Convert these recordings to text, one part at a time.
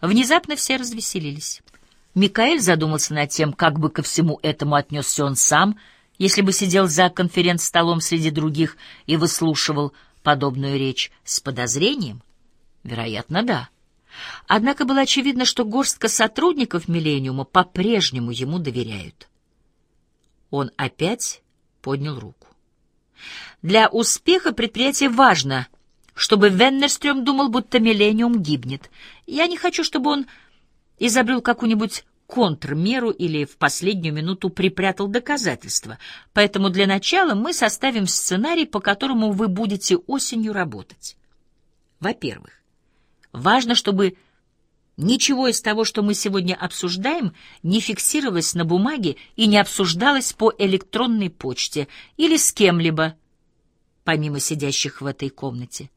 Внезапно все развеселились. Микаэль задумался над тем, как бы ко всему этому отнесся он сам, если бы сидел за конференц-столом среди других и выслушивал подобную речь с подозрением. Вероятно, да. Однако было очевидно, что горстка сотрудников «Миллениума» по-прежнему ему доверяют. Он опять поднял руку. Для успеха предприятия важно, чтобы Веннерстрём думал, будто «Миллениум» гибнет. Я не хочу, чтобы он изобрел какую-нибудь контрмеру или в последнюю минуту припрятал доказательства. Поэтому для начала мы составим сценарий, по которому вы будете осенью работать. Во-первых, важно, чтобы ничего из того, что мы сегодня обсуждаем, не фиксировалось на бумаге и не обсуждалось по электронной почте или с кем-либо, помимо сидящих в этой комнате.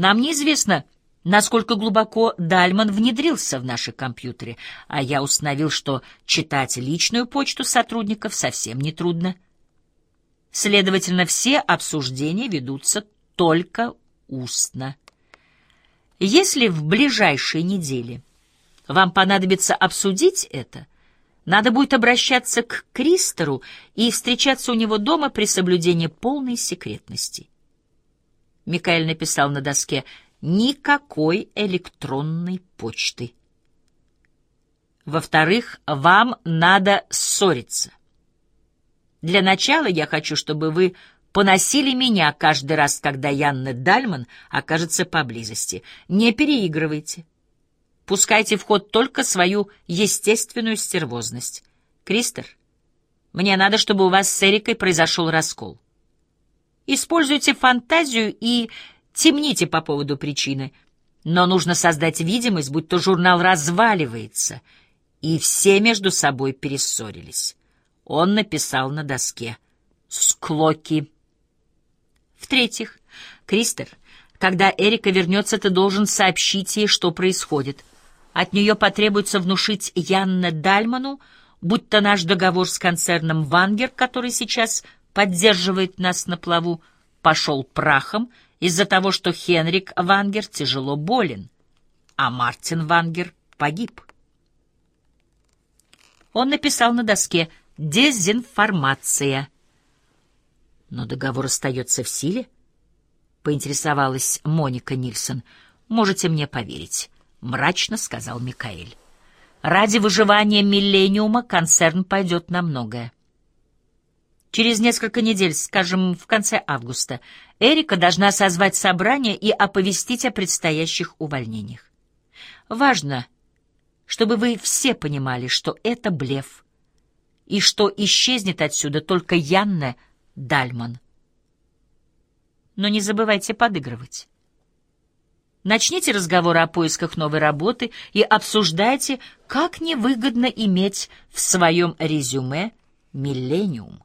Нам неизвестно, насколько глубоко Дальман внедрился в наши компьютеры, а я установил, что читать личную почту сотрудников совсем не трудно. Следовательно, все обсуждения ведутся только устно. Если в ближайшие недели вам понадобится обсудить это, надо будет обращаться к Кристору и встречаться у него дома при соблюдении полной секретности. Микаэль написал на доске никакой электронной почты. Во-вторых, вам надо ссориться. Для начала я хочу, чтобы вы поносили меня каждый раз, когда Янна Дальман окажется поблизости. Не переигрывайте. Пускайте в ход только свою естественную стервозность. Кристер, мне надо, чтобы у вас с Эрикой произошел раскол. Используйте фантазию и темните по поводу причины. Но нужно создать видимость, будто журнал разваливается, и все между собой перессорились. Он написал на доске «Склоки». В-третьих, Кристер, когда Эрика вернется, ты должен сообщить ей, что происходит. От нее потребуется внушить Янне Дальману, будто наш договор с концерном «Вангер», который сейчас поддерживает нас на плаву, пошел прахом из-за того, что Хенрик Вангер тяжело болен, а Мартин Вангер погиб. Он написал на доске «Дезинформация». Но договор остается в силе? Поинтересовалась Моника Нильсон. Можете мне поверить, мрачно сказал Микаэль. Ради выживания миллениума концерн пойдет на многое. Через несколько недель, скажем, в конце августа, Эрика должна созвать собрание и оповестить о предстоящих увольнениях. Важно, чтобы вы все понимали, что это блеф, и что исчезнет отсюда только Янна Дальман. Но не забывайте подыгрывать. Начните разговоры о поисках новой работы и обсуждайте, как невыгодно иметь в своем резюме «Миллениум»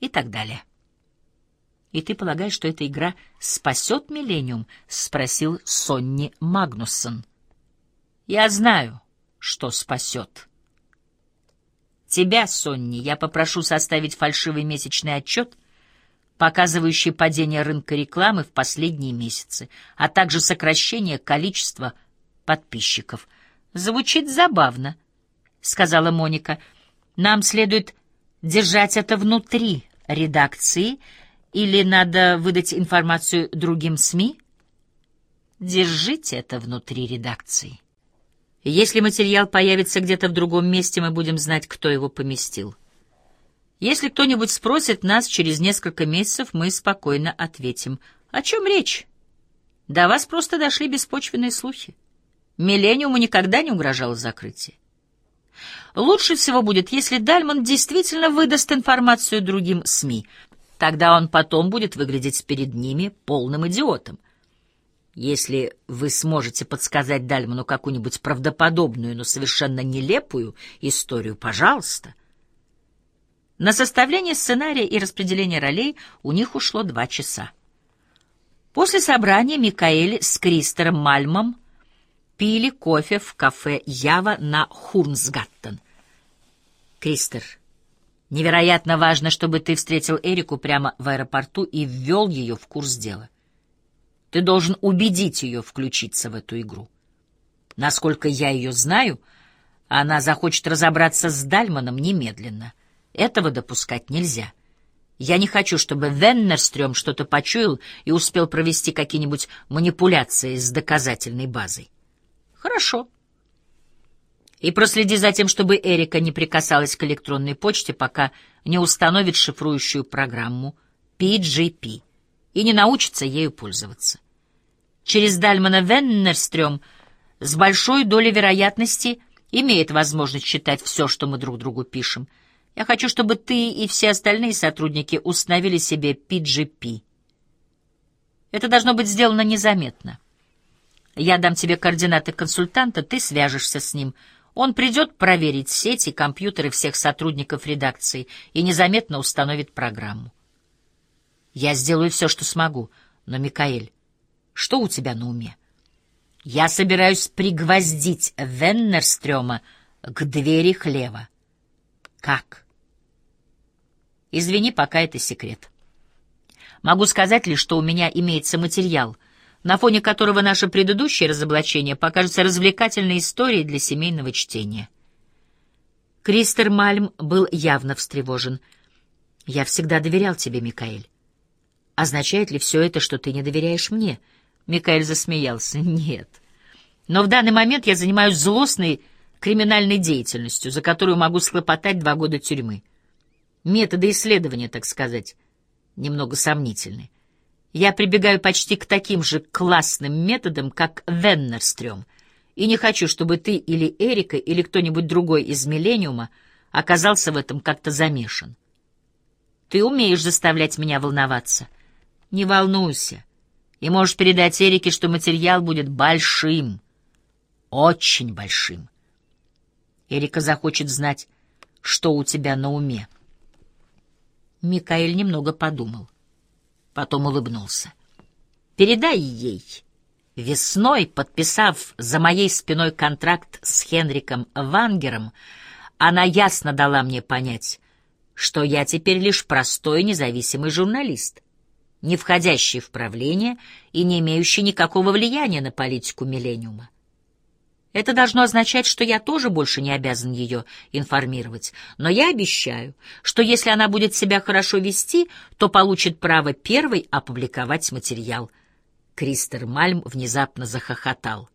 и так далее. «И ты полагаешь, что эта игра спасет Миллениум?» — спросил Сонни Магнуссон. «Я знаю, что спасет». «Тебя, Сонни, я попрошу составить фальшивый месячный отчет, показывающий падение рынка рекламы в последние месяцы, а также сокращение количества подписчиков». «Звучит забавно», — сказала Моника. «Нам следует держать это внутри редакции или надо выдать информацию другим СМИ? Держите это внутри редакции. Если материал появится где-то в другом месте, мы будем знать, кто его поместил. Если кто-нибудь спросит нас через несколько месяцев, мы спокойно ответим. О чем речь? До вас просто дошли беспочвенные слухи. Миллениуму никогда не угрожало закрытие. Лучше всего будет, если Дальман действительно выдаст информацию другим СМИ. Тогда он потом будет выглядеть перед ними полным идиотом. Если вы сможете подсказать Дальману какую-нибудь правдоподобную, но совершенно нелепую историю, пожалуйста. На составление сценария и распределение ролей у них ушло два часа. После собрания Микаэль с Кристером Мальмом пили кофе в кафе Ява на Хурнсгаттен. Кристер, невероятно важно, чтобы ты встретил Эрику прямо в аэропорту и ввел ее в курс дела. Ты должен убедить ее включиться в эту игру. Насколько я ее знаю, она захочет разобраться с Дальманом немедленно. Этого допускать нельзя. Я не хочу, чтобы Веннерстрём что-то почуял и успел провести какие-нибудь манипуляции с доказательной базой. Хорошо. И проследи за тем, чтобы Эрика не прикасалась к электронной почте, пока не установит шифрующую программу PGP и не научится ею пользоваться. Через Дальмана Веннерстрём с большой долей вероятности имеет возможность читать все, что мы друг другу пишем — я хочу, чтобы ты и все остальные сотрудники установили себе PGP. Это должно быть сделано незаметно. Я дам тебе координаты консультанта, ты свяжешься с ним. Он придет проверить сети, компьютеры всех сотрудников редакции и незаметно установит программу. Я сделаю все, что смогу. Но, Микаэль, что у тебя на уме? Я собираюсь пригвоздить Веннерстрёма к двери хлева. Как? Извини, пока это секрет. Могу сказать лишь, что у меня имеется материал, на фоне которого наше предыдущее разоблачение покажется развлекательной историей для семейного чтения. Кристер Мальм был явно встревожен. «Я всегда доверял тебе, Микаэль. Означает ли все это, что ты не доверяешь мне?» Микаэль засмеялся. «Нет. Но в данный момент я занимаюсь злостной криминальной деятельностью, за которую могу схлопотать два года тюрьмы». Методы исследования, так сказать, немного сомнительны. Я прибегаю почти к таким же классным методам, как Веннерстрём, и не хочу, чтобы ты или Эрика, или кто-нибудь другой из Миллениума оказался в этом как-то замешан. Ты умеешь заставлять меня волноваться. Не волнуйся. И можешь передать Эрике, что материал будет большим. Очень большим. Эрика захочет знать, что у тебя на уме. Микаэль немного подумал. Потом улыбнулся. «Передай ей». Весной, подписав за моей спиной контракт с Хенриком Вангером, она ясно дала мне понять, что я теперь лишь простой независимый журналист, не входящий в правление и не имеющий никакого влияния на политику Миллениума. Это должно означать, что я тоже больше не обязан ее информировать. Но я обещаю, что если она будет себя хорошо вести, то получит право первой опубликовать материал. Кристер Мальм внезапно захохотал.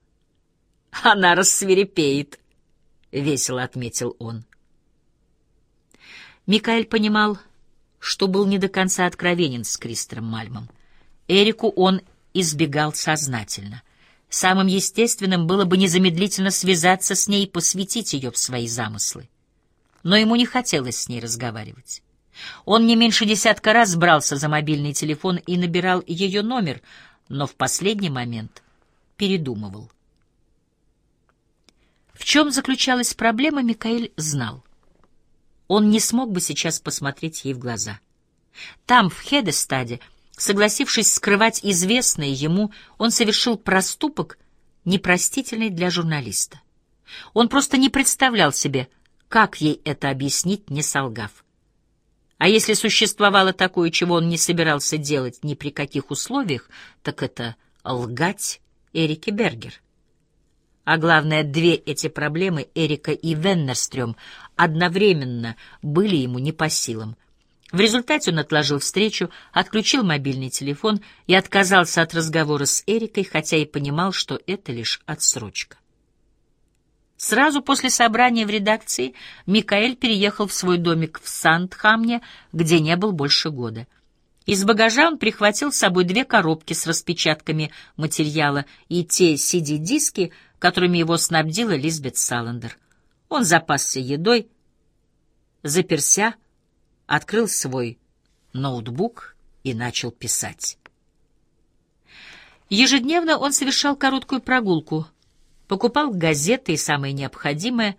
«Она рассверепеет», — весело отметил он. Микаэль понимал, что был не до конца откровенен с Кристером Мальмом. Эрику он избегал сознательно — Самым естественным было бы незамедлительно связаться с ней и посвятить ее в свои замыслы. Но ему не хотелось с ней разговаривать. Он не меньше десятка раз брался за мобильный телефон и набирал ее номер, но в последний момент передумывал. В чем заключалась проблема, Микаэль знал. Он не смог бы сейчас посмотреть ей в глаза. Там, в Хедестаде, Согласившись скрывать известное ему, он совершил проступок, непростительный для журналиста. Он просто не представлял себе, как ей это объяснить, не солгав. А если существовало такое, чего он не собирался делать ни при каких условиях, так это лгать Эрике Бергер. А главное, две эти проблемы, Эрика и Веннерстрём, одновременно были ему не по силам — в результате он отложил встречу, отключил мобильный телефон и отказался от разговора с Эрикой, хотя и понимал, что это лишь отсрочка. Сразу после собрания в редакции Микаэль переехал в свой домик в Сандхамне, где не был больше года. Из багажа он прихватил с собой две коробки с распечатками материала и те CD-диски, которыми его снабдила Лизбет Саландер. Он запасся едой, заперся, открыл свой ноутбук и начал писать. Ежедневно он совершал короткую прогулку, покупал газеты и самое необходимое.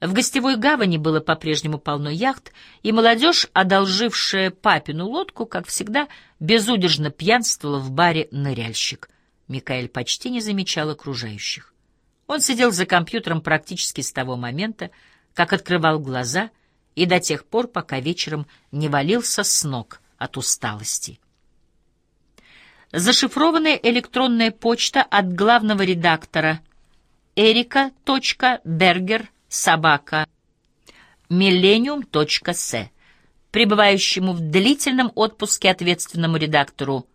В гостевой гавани было по-прежнему полно яхт, и молодежь, одолжившая папину лодку, как всегда, безудержно пьянствовала в баре «Ныряльщик». Микаэль почти не замечал окружающих. Он сидел за компьютером практически с того момента, как открывал глаза — и до тех пор, пока вечером не валился с ног от усталости. Зашифрованная электронная почта от главного редактора эрика.бергер собака millennium.с пребывающему в длительном отпуске ответственному редактору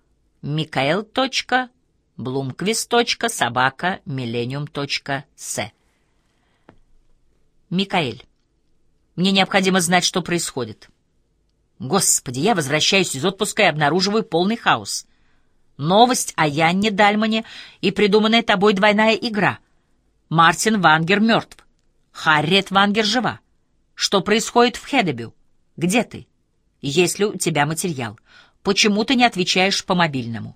mikael.blumquist.собака millennium.с Микаэль, мне необходимо знать, что происходит. Господи, я возвращаюсь из отпуска и обнаруживаю полный хаос. Новость о Янне Дальмане и придуманная тобой двойная игра. Мартин Вангер мертв. Харриет Вангер жива. Что происходит в Хедебю? Где ты? Есть ли у тебя материал? Почему ты не отвечаешь по мобильному?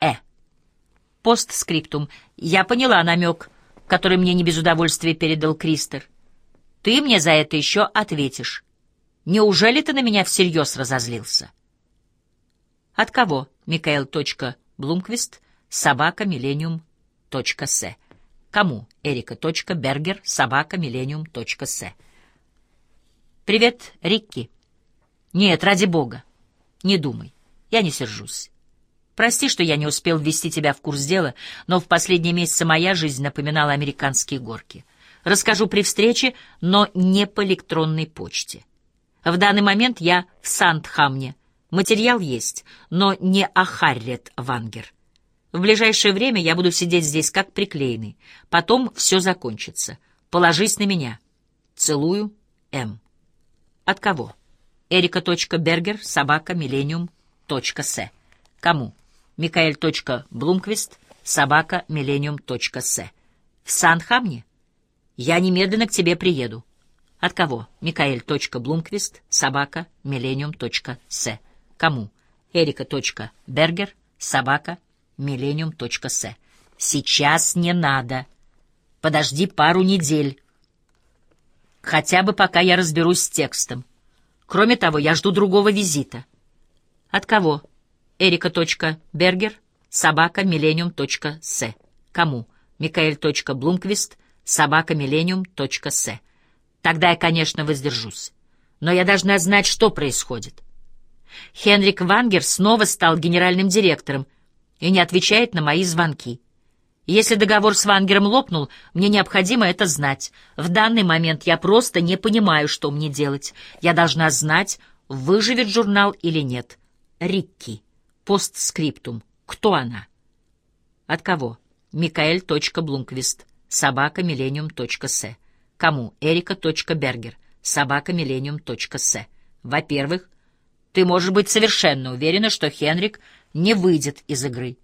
Э. Постскриптум. Я поняла намек, который мне не без удовольствия передал Кристер. Ты мне за это еще ответишь. Неужели ты на меня всерьез разозлился? От кого? Микаэл.блумквист, собака, миллениум, с. Кому? Эрика. Бергер, собака, миллениум, с. Привет, Рикки. Нет, ради бога. Не думай. Я не сержусь. Прости, что я не успел ввести тебя в курс дела, но в последние месяцы моя жизнь напоминала американские горки. Расскажу при встрече, но не по электронной почте. В данный момент я в Сандхамне. Материал есть, но не о Вангер. В ближайшее время я буду сидеть здесь как приклеенный. Потом все закончится. Положись на меня. Целую, М. От кого? Эрика.бергер, собака, миллениум, точка с. Кому? Микаэль.блумквист, собака, миллениум, точка с. В Санхамне? Я немедленно к тебе приеду. От кого? Микаэль.блумквист, собака, миллениум, точка с. Кому? Эрика.бергер, собака, миллениум, точка с. Сейчас не надо. Подожди пару недель. Хотя бы пока я разберусь с текстом. Кроме того, я жду другого визита. От кого? Эрика.бергер, собака, миллениум.с. Кому? Микаэль.блумквист, собака, миллениум.с. Тогда я, конечно, воздержусь. Но я должна знать, что происходит. Хенрик Вангер снова стал генеральным директором и не отвечает на мои звонки. Если договор с Вангером лопнул, мне необходимо это знать. В данный момент я просто не понимаю, что мне делать. Я должна знать, выживет журнал или нет. Рикки. Постскриптум. Кто она? От кого? Микаэль.блумквист. Собака Millennium.с. Кому? Эрика.бергер. Собака Millennium.с. Во-первых, ты можешь быть совершенно уверена, что Хенрик не выйдет из игры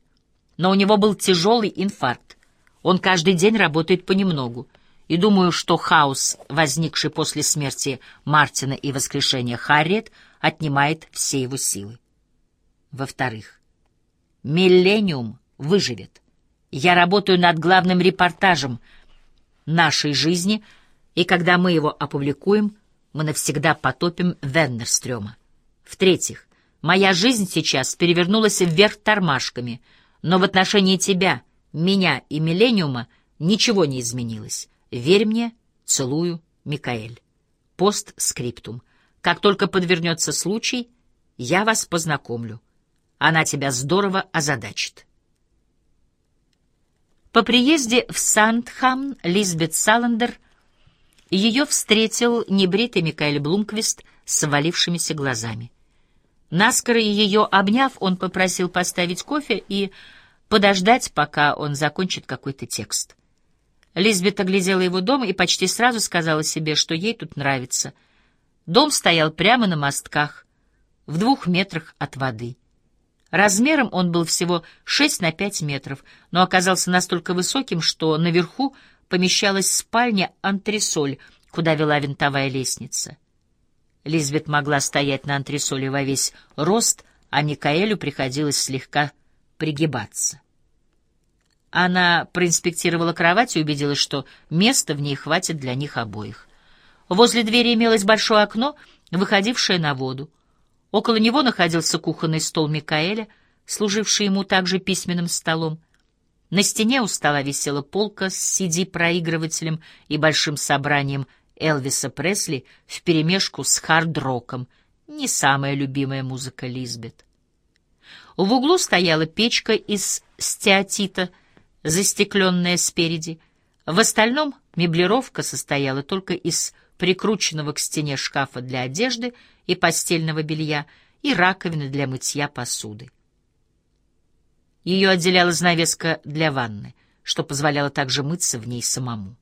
но у него был тяжелый инфаркт. Он каждый день работает понемногу. И думаю, что хаос, возникший после смерти Мартина и воскрешения Харриет, отнимает все его силы. Во-вторых, «Миллениум» выживет. Я работаю над главным репортажем нашей жизни, и когда мы его опубликуем, мы навсегда потопим Веннерстрёма. В-третьих, моя жизнь сейчас перевернулась вверх тормашками — но в отношении тебя, меня и Миллениума ничего не изменилось. Верь мне, целую, Микаэль. Постскриптум. Как только подвернется случай, я вас познакомлю. Она тебя здорово озадачит. По приезде в Сандхам Лизбет Саландер ее встретил небритый Микаэль Блумквист с свалившимися глазами. Наскоро ее обняв, он попросил поставить кофе и подождать, пока он закончит какой-то текст. Лизбет оглядела его дом и почти сразу сказала себе, что ей тут нравится. Дом стоял прямо на мостках, в двух метрах от воды. Размером он был всего шесть на пять метров, но оказался настолько высоким, что наверху помещалась спальня-антресоль, куда вела винтовая лестница. Лизбет могла стоять на антресоле во весь рост, а Микаэлю приходилось слегка пригибаться. Она проинспектировала кровать и убедилась, что места в ней хватит для них обоих. Возле двери имелось большое окно, выходившее на воду. Около него находился кухонный стол Микаэля, служивший ему также письменным столом. На стене у стола висела полка с CD-проигрывателем и большим собранием Элвиса Пресли вперемешку с хард-роком, не самая любимая музыка Лизбет. В углу стояла печка из стеатита, застекленная спереди, В остальном меблировка состояла только из прикрученного к стене шкафа для одежды и постельного белья и раковины для мытья посуды. Ее отделяла занавеска для ванны, что позволяло также мыться в ней самому.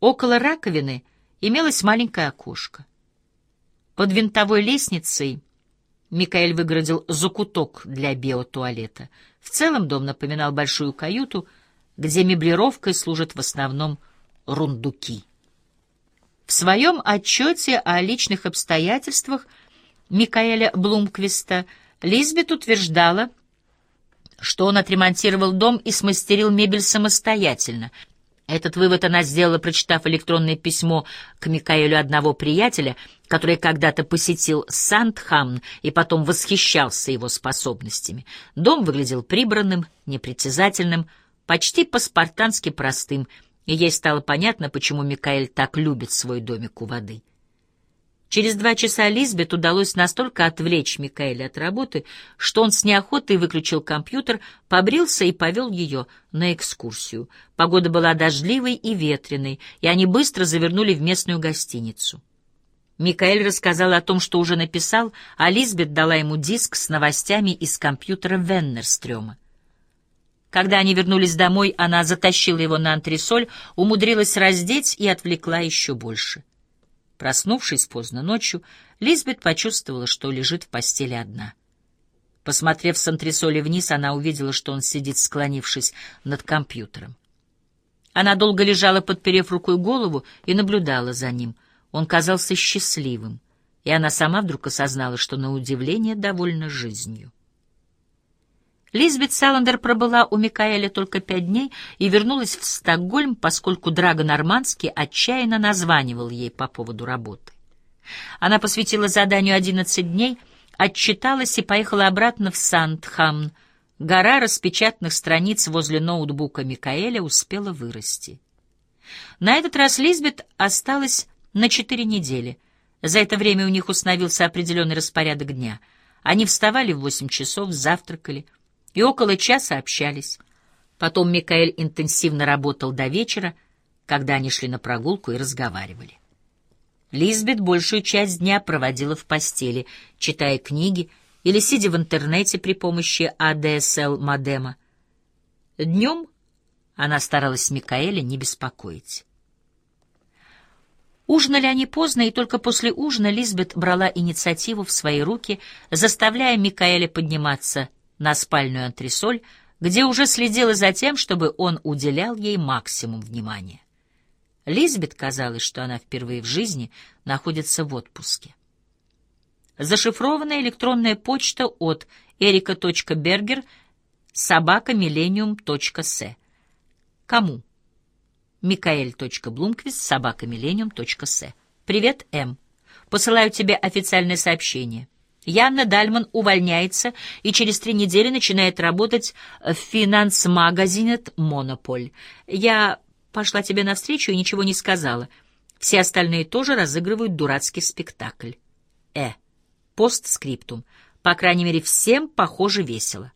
Около раковины имелось маленькое окошко. Под винтовой лестницей Микаэль выгородил закуток для биотуалета. В целом дом напоминал большую каюту, где меблировкой служат в основном рундуки. В своем отчете о личных обстоятельствах Микаэля Блумквиста Лизбет утверждала, что он отремонтировал дом и смастерил мебель самостоятельно. Этот вывод она сделала, прочитав электронное письмо к Микаэлю одного приятеля, который когда-то посетил Сандхамн и потом восхищался его способностями. Дом выглядел прибранным, непритязательным, почти по-спартански простым, и ей стало понятно, почему Микаэль так любит свой домик у воды. Через два часа Лизбет удалось настолько отвлечь Микаэля от работы, что он с неохотой выключил компьютер, побрился и повел ее на экскурсию. Погода была дождливой и ветреной, и они быстро завернули в местную гостиницу. Микаэль рассказал о том, что уже написал, а Лизбет дала ему диск с новостями из компьютера Веннерстрёма. Когда они вернулись домой, она затащила его на антресоль, умудрилась раздеть и отвлекла еще больше. Проснувшись поздно ночью, Лизбет почувствовала, что лежит в постели одна. Посмотрев с антресоли вниз, она увидела, что он сидит, склонившись над компьютером. Она долго лежала, подперев рукой голову, и наблюдала за ним. Он казался счастливым, и она сама вдруг осознала, что на удивление довольна жизнью. Лизбет Саландер пробыла у Микаэля только пять дней и вернулась в Стокгольм, поскольку Драго Нормандский отчаянно названивал ей по поводу работы. Она посвятила заданию одиннадцать дней, отчиталась и поехала обратно в Сандхамн. Гора распечатанных страниц возле ноутбука Микаэля успела вырасти. На этот раз Лизбет осталась на четыре недели. За это время у них установился определенный распорядок дня. Они вставали в восемь часов, завтракали — и около часа общались. Потом Микаэль интенсивно работал до вечера, когда они шли на прогулку и разговаривали. Лизбет большую часть дня проводила в постели, читая книги или сидя в интернете при помощи ADSL-модема. Днем она старалась Микаэля не беспокоить. Ужинали они поздно, и только после ужина Лизбет брала инициативу в свои руки, заставляя Микаэля подниматься на спальную антресоль, где уже следила за тем, чтобы он уделял ей максимум внимания. Лизбет казалось, что она впервые в жизни находится в отпуске. Зашифрованная электронная почта от erika.berger собака millennium.с. Кому? Микаэль.блумквист собака millennium.с. Привет, М. Посылаю тебе официальное сообщение. Янна Дальман увольняется и через три недели начинает работать в финанс-магазине «Монополь». Я пошла тебе навстречу и ничего не сказала. Все остальные тоже разыгрывают дурацкий спектакль. Э. Постскриптум. По крайней мере, всем, похоже, весело.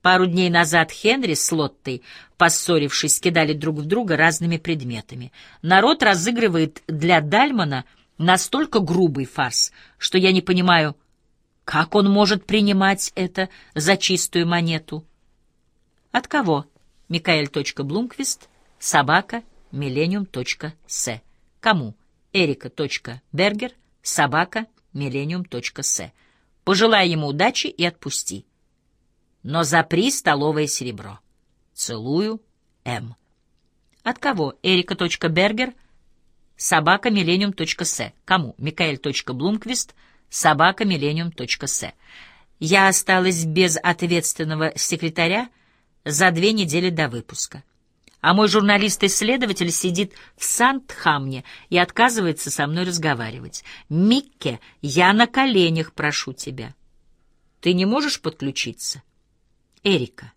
Пару дней назад Хенри с Лоттой, поссорившись, кидали друг в друга разными предметами. Народ разыгрывает для Дальмана настолько грубый фарс, что я не понимаю, как он может принимать это за чистую монету? От кого? Микаэль.блумквист, собака, millennium.с. Кому? Эрика.бергер, собака, millennium.с. Пожелай ему удачи и отпусти. Но запри столовое серебро. Целую, М. От кого? Эрика.бергер, собака, millennium.с. Кому? Микаэль.блумквист, собака millennium.с. Я осталась без ответственного секретаря за две недели до выпуска. А мой журналист-исследователь сидит в Сандхамне и отказывается со мной разговаривать. Микке, я на коленях прошу тебя. Ты не можешь подключиться? Эрика.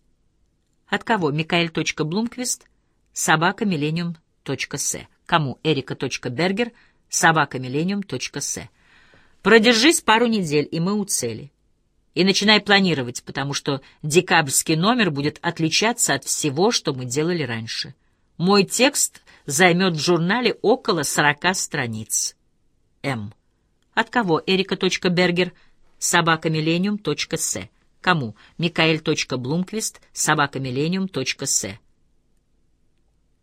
От кого? Микаэль.блумквист, собака millennium.с. Кому? Эрика.бергер, собака millennium.с. Продержись пару недель, и мы у цели. И начинай планировать, потому что декабрьский номер будет отличаться от всего, что мы делали раньше. Мой текст займет в журнале около 40 страниц. М. От кого? Эрика.бергер, собакамиллениум.с. Кому? Микаэль.блумквист, собакамиллениум.с.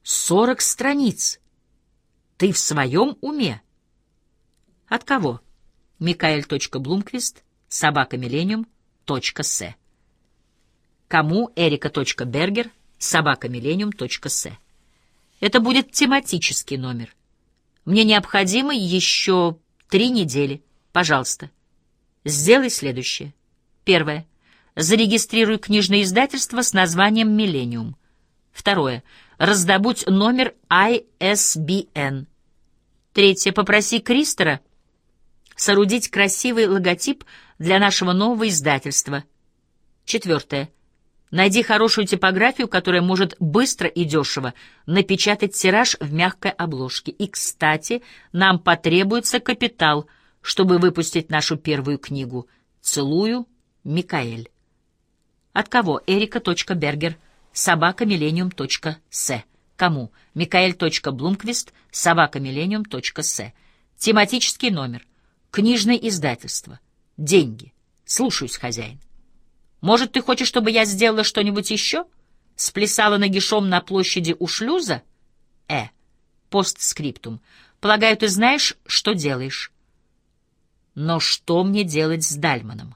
Сорок страниц. Ты в своем уме? От кого? Микаэль.блумквист, собакамиллениум.с. Кому? Эрика.бергер, собакамиллениум.с. Это будет тематический номер. Мне необходимо еще три недели. Пожалуйста. Сделай следующее. Первое. Зарегистрируй книжное издательство с названием «Миллениум». Второе. Раздобудь номер ISBN. Третье. Попроси Кристера соорудить красивый логотип для нашего нового издательства. Четвертое. Найди хорошую типографию, которая может быстро и дешево напечатать тираж в мягкой обложке. И, кстати, нам потребуется капитал, чтобы выпустить нашу первую книгу. Целую, Микаэль. От кого? Эрика.бергер, собакамиллениум.с. Кому? Микаэль.блумквист, собакамиллениум.с. Тематический номер. Книжное издательство. Деньги. Слушаюсь, хозяин. Может, ты хочешь, чтобы я сделала что-нибудь еще? Сплясала нагишом на площади у шлюза? Э. Постскриптум. Полагаю, ты знаешь, что делаешь. Но что мне делать с Дальманом?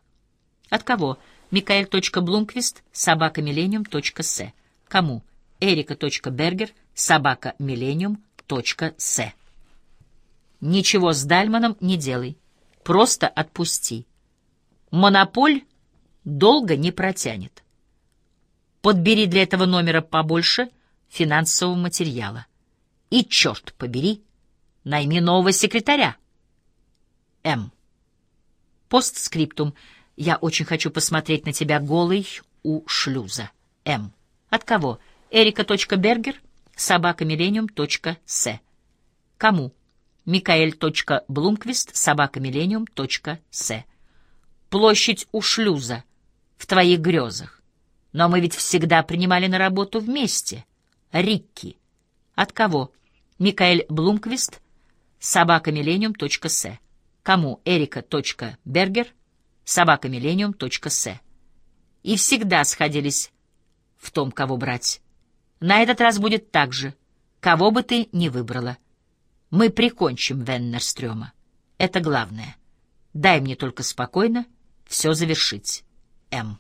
От кого? Микаэль.блумквист, собака С. Кому? Эрика.бергер, собака С. Ничего с Дальманом не делай. Просто отпусти. Монополь долго не протянет. Подбери для этого номера побольше финансового материала. И, черт побери, найми нового секретаря. М. Постскриптум. Я очень хочу посмотреть на тебя голый у шлюза. М. От кого? Эрика.бергер, собакамиллениум.с. Кому? Микаэль.блумквист, собакамиллениум.с. Площадь у шлюза. В твоих грезах. Но мы ведь всегда принимали на работу вместе. Рикки. От кого? Микаэль Блумквист, собакамиллениум.с. Кому? Эрика.бергер, собакамиллениум.с. И всегда сходились в том, кого брать. На этот раз будет так же, кого бы ты ни выбрала. Мы прикончим Веннерстрёма. Это главное. Дай мне только спокойно все завершить. М.